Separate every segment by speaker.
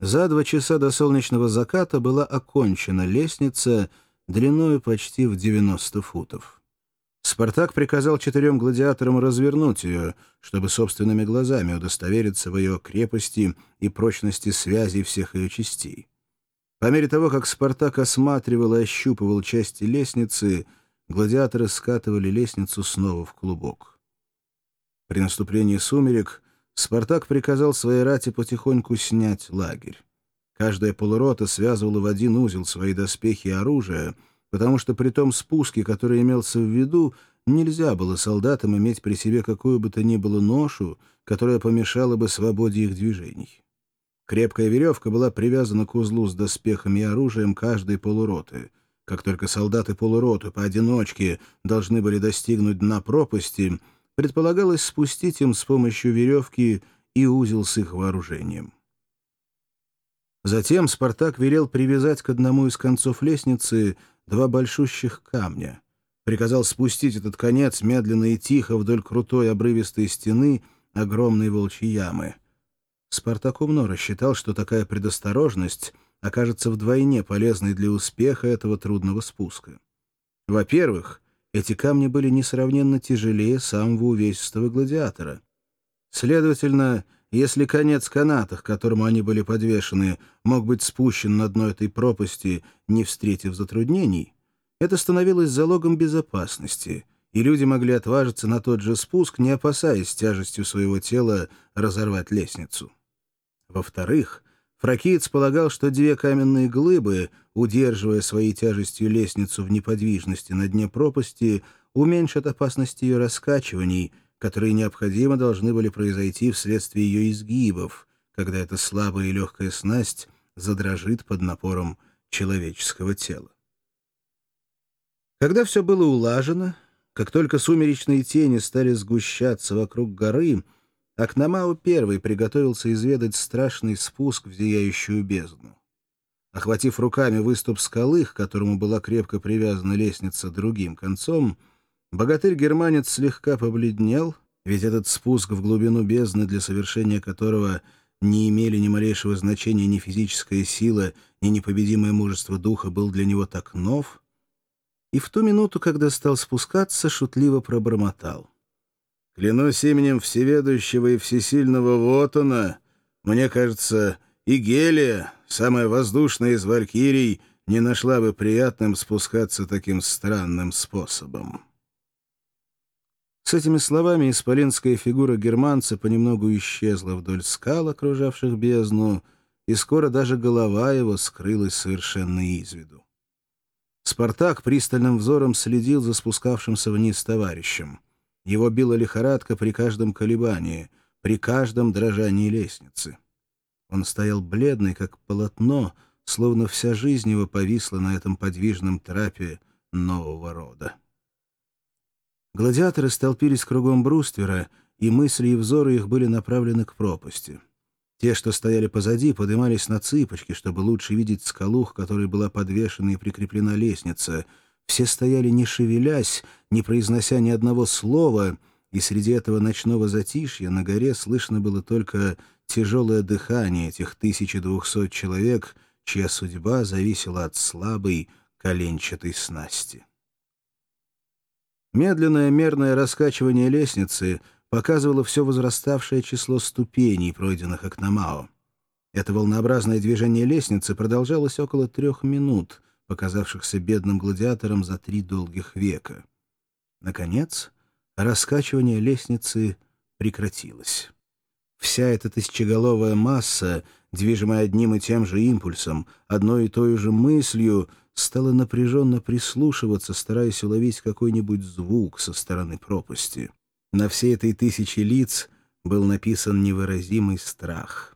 Speaker 1: За два часа до солнечного заката была окончена лестница длиною почти в 90 футов. Спартак приказал четырем гладиаторам развернуть ее, чтобы собственными глазами удостовериться в ее крепости и прочности связей всех ее частей. По мере того, как Спартак осматривал и ощупывал части лестницы, гладиаторы скатывали лестницу снова в клубок. При наступлении сумерек Спартак приказал своей рати потихоньку снять лагерь. Каждая полурота связывала в один узел свои доспехи и оружие, потому что при том спуске, который имелся в виду, нельзя было солдатам иметь при себе какую бы то ни было ношу, которая помешала бы свободе их движений. Крепкая веревка была привязана к узлу с доспехами и оружием каждой полуроты. Как только солдаты полуроты поодиночке должны были достигнуть дна пропасти — предполагалось спустить им с помощью веревки и узел с их вооружением. Затем Спартак велел привязать к одному из концов лестницы два большущих камня. Приказал спустить этот конец медленно и тихо вдоль крутой обрывистой стены огромной волчьей ямы. Спартак умно рассчитал, что такая предосторожность окажется вдвойне полезной для успеха этого трудного спуска. Во-первых, эти камни были несравненно тяжелее самого увесистого гладиатора. Следовательно, если конец каната, к которому они были подвешены, мог быть спущен на дно этой пропасти, не встретив затруднений, это становилось залогом безопасности, и люди могли отважиться на тот же спуск, не опасаясь тяжестью своего тела разорвать лестницу. Во-вторых, Фракиец полагал, что две каменные глыбы, удерживая своей тяжестью лестницу в неподвижности на дне пропасти, уменьшат опасность ее раскачиваний, которые необходимо должны были произойти вследствие ее изгибов, когда эта слабая и легкая снасть задрожит под напором человеческого тела. Когда все было улажено, как только сумеречные тени стали сгущаться вокруг горы — Акномау первый приготовился изведать страшный спуск в зияющую бездну. Охватив руками выступ скалы, к которому была крепко привязана лестница другим концом, богатырь-германец слегка побледнел, ведь этот спуск в глубину бездны, для совершения которого не имели ни малейшего значения ни физическая сила, ни непобедимое мужество духа, был для него так нов, и в ту минуту, когда стал спускаться, шутливо пробормотал — Клянусь именем Всеведущего и Всесильного Вотана, мне кажется, и Гелия, самая воздушная из валькирий, не нашла бы приятным спускаться таким странным способом. С этими словами исполинская фигура германца понемногу исчезла вдоль скал, окружавших бездну, и скоро даже голова его скрылась совершенно из виду. Спартак пристальным взором следил за спускавшимся вниз товарищем — его била лихорадка при каждом колебании, при каждом дрожании лестницы. Он стоял бледный, как полотно, словно вся жизнь его повисла на этом подвижном трапе нового рода. Гладиаторы столпились кругом бруствера, и мысли и взоры их были направлены к пропасти. Те, что стояли позади, поднимались на цыпочки, чтобы лучше видеть скалу, к которой была подвешена и прикреплена лестница — все стояли не шевелясь, не произнося ни одного слова, и среди этого ночного затишья на горе слышно было только тяжелое дыхание этих 1200 человек, чья судьба зависела от слабой коленчатой снасти. Медленное мерное раскачивание лестницы показывало все возраставшее число ступеней, пройденных Акномао. Это волнообразное движение лестницы продолжалось около трех минут, показавшихся бедным гладиатором за три долгих века. Наконец, раскачивание лестницы прекратилось. Вся эта тысячеголовая масса, движимая одним и тем же импульсом, одной и той же мыслью, стала напряженно прислушиваться, стараясь уловить какой-нибудь звук со стороны пропасти. На всей этой тысяче лиц был написан невыразимый страх —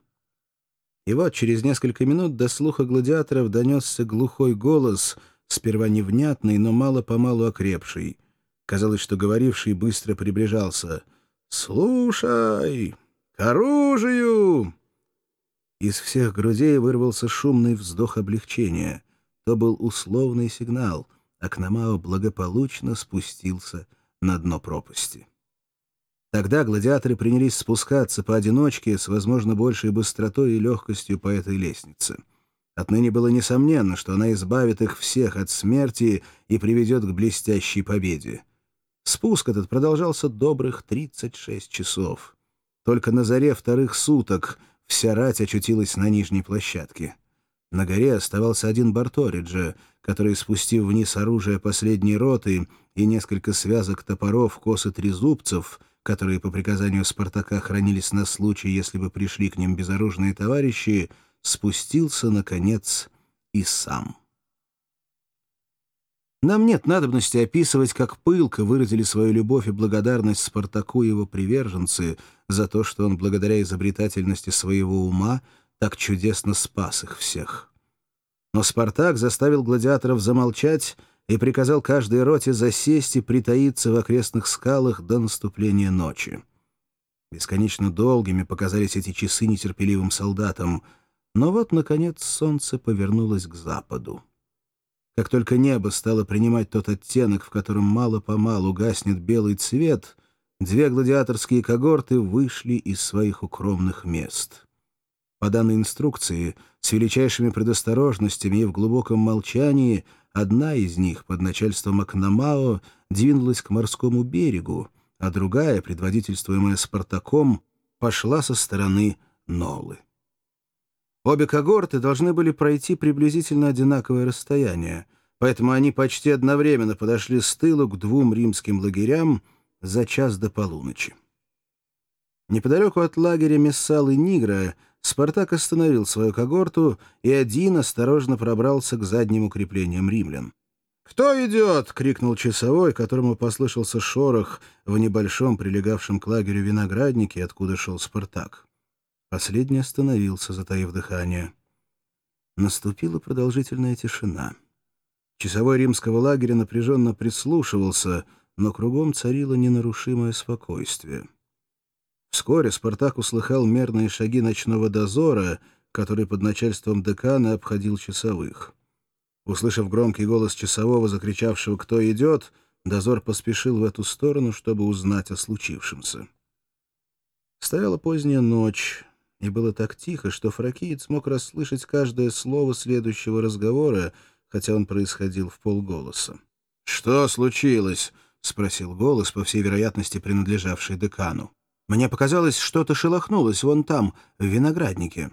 Speaker 1: и вот через несколько минут до слуха гладиаторов донесся глухой голос, сперва невнятный, но мало-помалу окрепший. Казалось, что говоривший быстро приближался. «Слушай! К оружию!» Из всех грудей вырвался шумный вздох облегчения. То был условный сигнал. Акномао благополучно спустился на дно пропасти. Тогда гладиаторы принялись спускаться поодиночке с, возможно, большей быстротой и легкостью по этой лестнице. Отныне было несомненно, что она избавит их всех от смерти и приведет к блестящей победе. Спуск этот продолжался добрых 36 часов. Только на заре вторых суток вся рать очутилась на нижней площадке. На горе оставался один Барториджа, который, спустив вниз оружие последней роты и несколько связок топоров, косы трезубцев, которые по приказанию Спартака хранились на случай, если бы пришли к ним безоружные товарищи, спустился, наконец, и сам. Нам нет надобности описывать, как пылко выразили свою любовь и благодарность Спартаку и его приверженцы за то, что он благодаря изобретательности своего ума так чудесно спас их всех. Но Спартак заставил гладиаторов замолчать и приказал каждой роте засесть и притаиться в окрестных скалах до наступления ночи. Бесконечно долгими показались эти часы нетерпеливым солдатам, но вот, наконец, солнце повернулось к западу. Как только небо стало принимать тот оттенок, в котором мало-помалу гаснет белый цвет, две гладиаторские когорты вышли из своих укромных мест. По данной инструкции, с величайшими предосторожностями и в глубоком молчании, одна из них под начальством Акномао двинулась к морскому берегу, а другая, предводительствуемая Спартаком, пошла со стороны Нолы. Обе когорты должны были пройти приблизительно одинаковое расстояние, поэтому они почти одновременно подошли с тылу к двум римским лагерям за час до полуночи. Неподалеку от лагеря Мессал и Нигра Спартак остановил свою когорту, и один осторожно пробрался к задним укреплениям римлян. «Кто идет?» — крикнул часовой, которому послышался шорох в небольшом прилегавшем к лагерю винограднике, откуда шел Спартак. Последний остановился, затаив дыхание. Наступила продолжительная тишина. Часовой римского лагеря напряженно прислушивался, но кругом царило ненарушимое спокойствие. Вскоре Спартак услыхал мерные шаги ночного дозора, который под начальством декана обходил часовых. Услышав громкий голос часового, закричавшего «Кто идет?», дозор поспешил в эту сторону, чтобы узнать о случившемся. Стояла поздняя ночь, и было так тихо, что фракиец мог расслышать каждое слово следующего разговора, хотя он происходил в полголоса. «Что случилось?» — спросил голос, по всей вероятности принадлежавший декану. «Мне показалось, что-то шелохнулось вон там, в винограднике».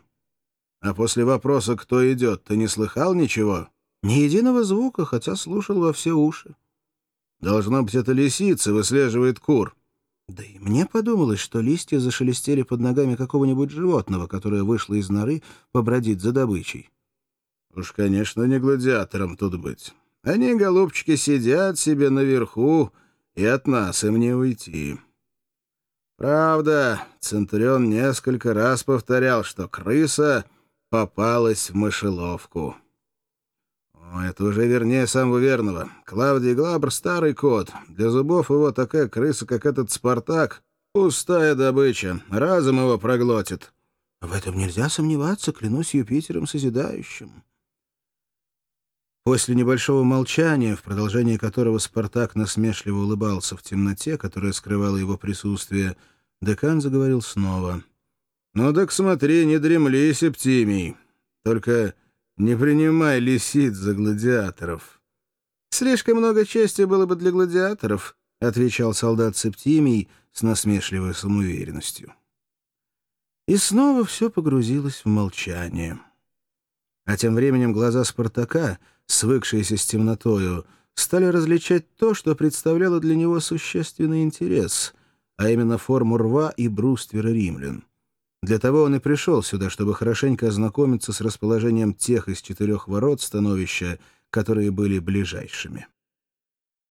Speaker 1: «А после вопроса, кто идет, ты не слыхал ничего?» «Ни единого звука, хотя слушал во все уши». «Должно быть, это лисица выслеживает кур». Да и мне подумалось, что листья зашелестели под ногами какого-нибудь животного, которое вышло из норы побродить за добычей. Уж, конечно, не гладиатором тут быть. Они, голубчики, сидят себе наверху, и от нас им не уйти. Правда, Центурион несколько раз повторял, что крыса попалась в мышеловку. Это уже вернее самого верного. Клавдий Глабр — старый кот. Для зубов его такая крыса, как этот Спартак. Пустая добыча. Разом его проглотит. В этом нельзя сомневаться, клянусь Юпитером Созидающим. После небольшого молчания, в продолжении которого Спартак насмешливо улыбался в темноте, которая скрывала его присутствие, декан заговорил снова. «Ну так смотри, не дремли, Септимий. Только не принимай лисиц за гладиаторов. Слишком много чести было бы для гладиаторов, отвечал солдат Септимий с насмешливой самоуверенностью. И снова все погрузилось в молчание. А тем временем глаза Спартака, свыкшиеся с темнотою, стали различать то, что представляло для него существенный интерес, а именно форму рва и бруствера римлян. Для того он и пришел сюда, чтобы хорошенько ознакомиться с расположением тех из четырех ворот становища, которые были ближайшими.